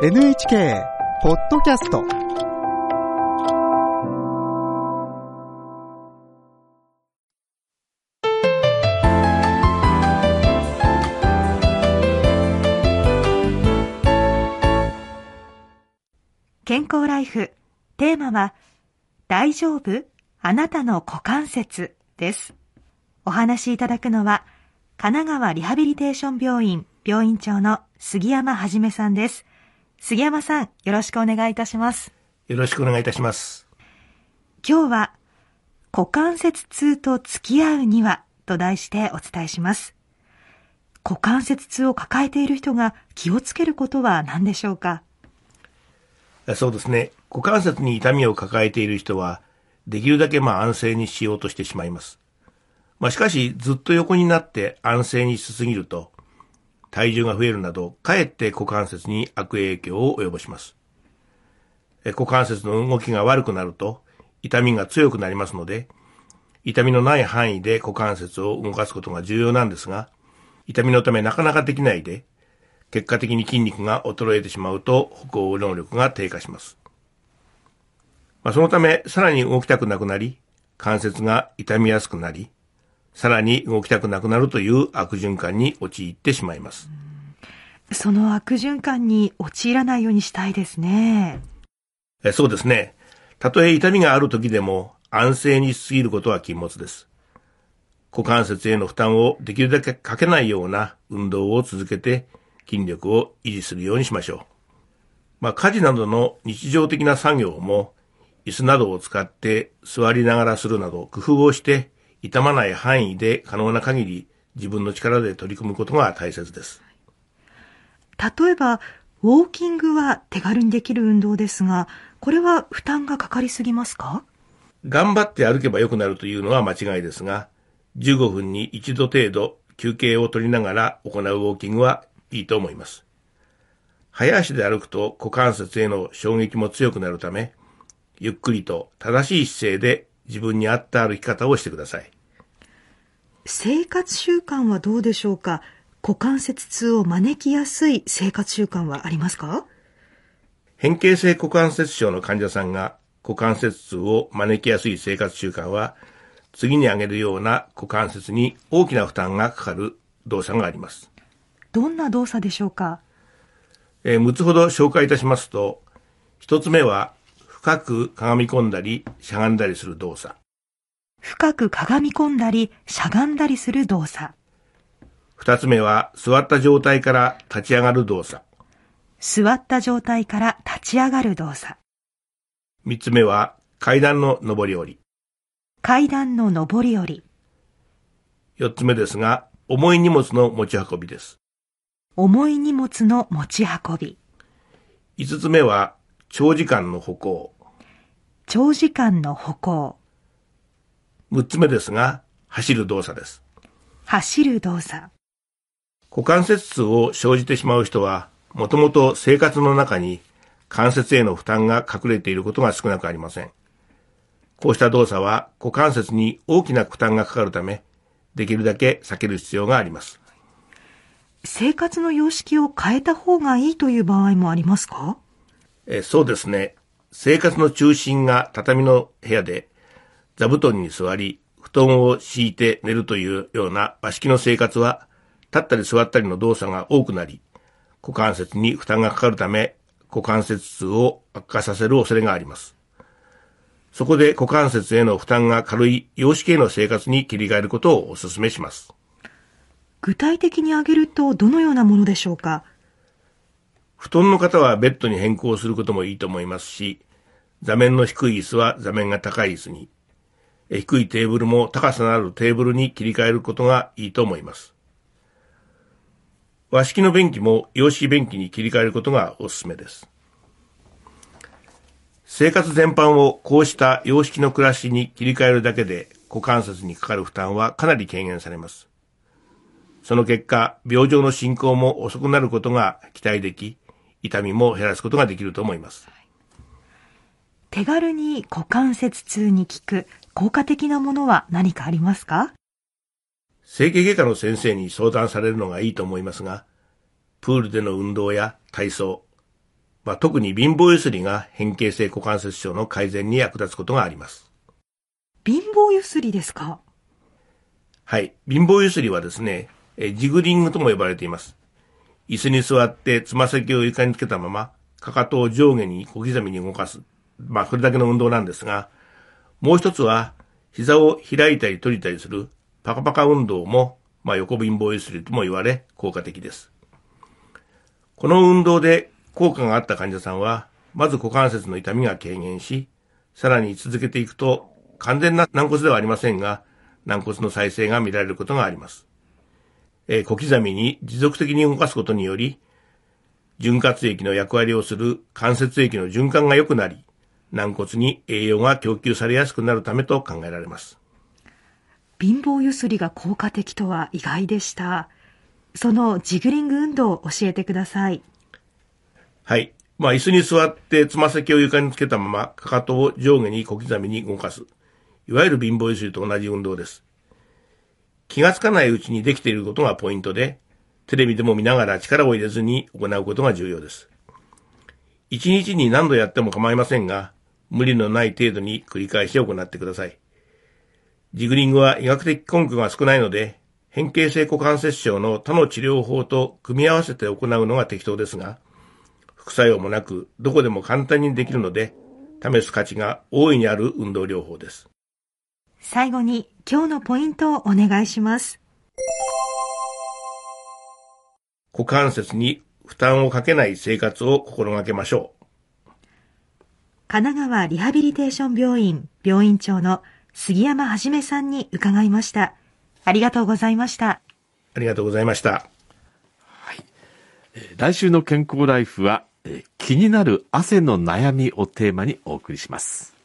NHK ポッドキャスト健康ライフ。テーマは大丈夫？あなたの股関節。です。お話しいただくのは神奈川リハビリテーション病院病院長の杉山はじめさんです。杉山さんよろしくお願いいたしますよろしくお願いいたします。今日は股関節痛と付き合うにはと題してお伝えします股関節痛を抱えている人が気をつけることは何でしょうか？そうですね。股関節に痛みを抱えている人は、できるだけまあ安静にしようとしてしまいます。まあしかし、ずっと横になって安静にしすぎると、体重が増えるなど、かえって股関節に悪影響を及ぼします。股関節の動きが悪くなると、痛みが強くなりますので、痛みのない範囲で股関節を動かすことが重要なんですが、痛みのためなかなかできないで、結果的に筋肉が衰えてしまうと歩行能力が低下します。まあ、そのため、さらに動きたくなくなり、関節が痛みやすくなり、さらに動きたくなくなるという悪循環に陥ってしまいます。その悪循環に陥らないようにしたいですね。えそうですね。たとえ痛みがある時でも安静にしすぎることは禁物です。股関節への負担をできるだけかけないような運動を続けて筋力を維持するようにしましょう。まあ、家事などの日常的な作業も椅子などを使って座りながらするなど工夫をして痛まない範囲で可能な限り自分の力で取り組むことが大切です。例えば、ウォーキングは手軽にできる運動ですが、これは負担がかかりすぎますか？頑張って歩けば良くなるというのは間違いですが、15分に一度程度休憩を取りながら行うウォーキングはいいと思います。早足で歩くと股関節への衝撃も強くなるため、ゆっくりと正しい姿勢で自分に合った歩き方をしてください。生活習慣はどうでしょうか？股関節痛を招きやすい生活習慣はありますか？変形性股関節症の患者さんが股関節痛を招きやすい生活習慣は、次に挙げるような股関節に大きな負担がかかる動作があります。どんな動作でしょうか？えー6つほど紹介いたしますと、一つ目は、深くかがみ込んだり、しゃがんだりする動作。深くかがみ込んだり、しゃがんだりする動作。二つ目は、座った状態から立ち上がる動作。座った状態から立ち上がる動作。三つ目は、階段の上り下り。階段の上り下り。四つ目ですが、重い荷物の持ち運びです。重い荷物の持ち運び。五つ目は、長時間の歩行。長時間の歩行。六つ目ですが、走る動作です。走る動作。股関節痛を生じてしまう人は、もともと生活の中に関節への負担が隠れていることが少なくありません。こうした動作は股関節に大きな負担がかかるため、できるだけ避ける必要があります。生活の様式を変えた方がいいという場合もありますか？えそうですね。生活の中心が畳の部屋で、座布団に座り、布団を敷いて寝るというような和式の生活は、立ったり座ったりの動作が多くなり、股関節に負担がかかるため、股関節痛を悪化させる恐れがあります。そこで股関節への負担が軽い洋式への生活に切り替えることをお勧めします。具体的に挙げるとどのようなものでしょうか？布団の方はベッドに変更することもいいと思いますし、座面の低い椅子は座面が高い椅子に、低いテーブルも高さのあるテーブルに切り替えることがいいと思います。和式の便器も洋式便器に切り替えることがおすすめです。生活全般をこうした洋式の暮らしに切り替えるだけで股関節にかかる負担はかなり軽減されます。その結果、病状の進行も遅くなることが期待でき、痛みも減らすことができると思います。手軽に股関節痛に効く効果的なものは何かありますか？整形外科の先生に相談されるのがいいと思いますが、プールでの運動や体操、まあ、特に貧乏ゆすりが変形性股関節症の改善に役立つことがあります。貧乏ゆすりですか？はい。貧乏ゆすりはですね、えジグリングとも呼ばれています。椅子に座ってつま先を床につけたまま、かかとを上下に小刻みに動かす。まあ、それだけの運動なんですが、もう一つは、膝を開いたり閉じたりするパカパカ運動も、まあ、横貧乏ゆすりとも言われ、効果的です。この運動で効果があった患者さんは、まず股関節の痛みが軽減し、さらに続けていくと、完全な軟骨ではありませんが、軟骨の再生が見られることがあります。えー小刻みに持続的に動かすことにより、潤滑液の役割をする関節液の循環が良くなり、軟骨に栄養が供給されやすくなるためと考えられます。貧乏ゆすりが効果的とは意外でした。そのジグリング運動を教えてください。はい。まあ、椅子に座ってつま先を床につけたまま、かかとを上下に小刻みに動かす。いわゆる貧乏ゆすりと同じ運動です。気がつかないうちにできていることがポイントで、テレビでも見ながら力を入れずに行うことが重要です。一日に何度やっても構いませんが、無理のない程度に繰り返し行ってください。ジグリングは医学的根拠が少ないので、変形性股関節症の他の治療法と組み合わせて行うのが適当ですが、副作用もなく、どこでも簡単にできるので、試す価値が大いにある運動療法です。最後に今日のポイントをお願いします。股関節に負担をかけない生活を心がけましょう。神奈川リハビリテーション病院病院長の杉山はじめさんに伺いました。ありがとうございました。ありがとうございました。来週の健康ライフは、えー気になる汗の悩みをテーマにお送りします。